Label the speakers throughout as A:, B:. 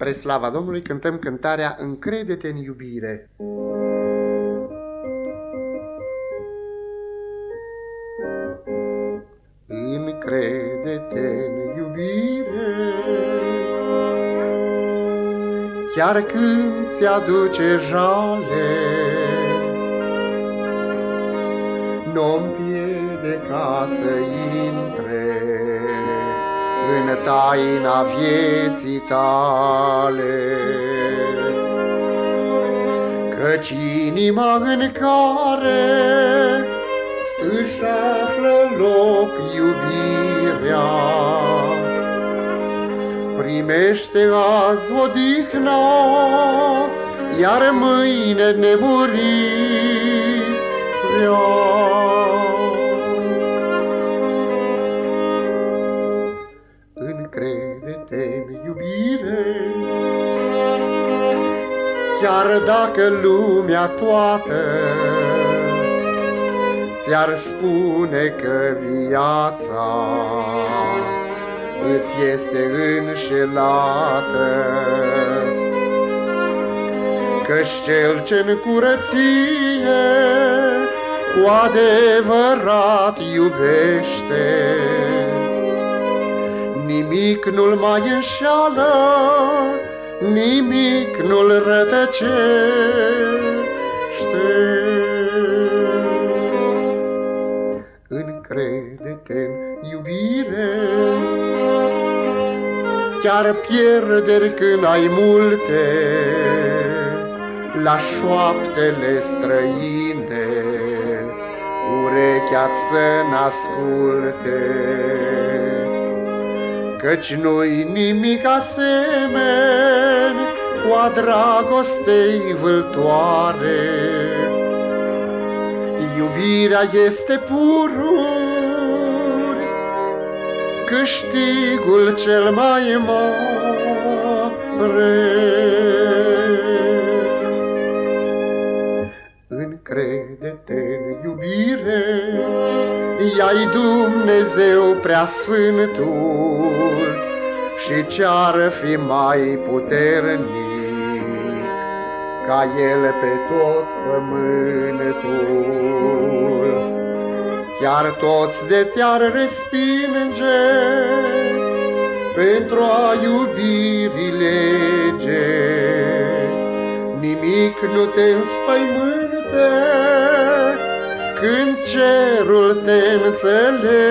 A: Spre slava Domnului cântăm cântarea Încrede-te în iubire. Încrede-te în iubire Chiar când ți-aduce jale Nu-mi piedica să intre în taina vieții tale. Căci inima în care își află loc iubirea, primește azi odihna, iar mâine nemurirea. Chiar dacă lumea toată Ți-ar spune că viața Îți este înșelată Căci cel ce-n curăție Cu adevărat iubește Nimic nu-l mai înșeală nimic nu-l rătăcește. Încrede-te în iubire, chiar pierderi când ai multe, la șoaptele străine, urechea să n-asculte. Căci nu-i nimic asemeni cu a dragostei vâltoare. Iubirea este pururi, câștigul cel mai mare. În iubire, ea-i Dumnezeu preasfântul și ce-ar fi mai puternic ca El pe tot pământul. Chiar toți de te-ar respinge pentru a iubirii nu te înspăimânte, când cerul te înțelege.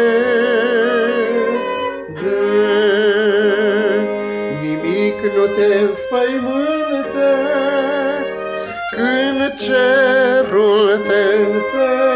A: Nimic nu te înspăimântă când cerul te înțelege.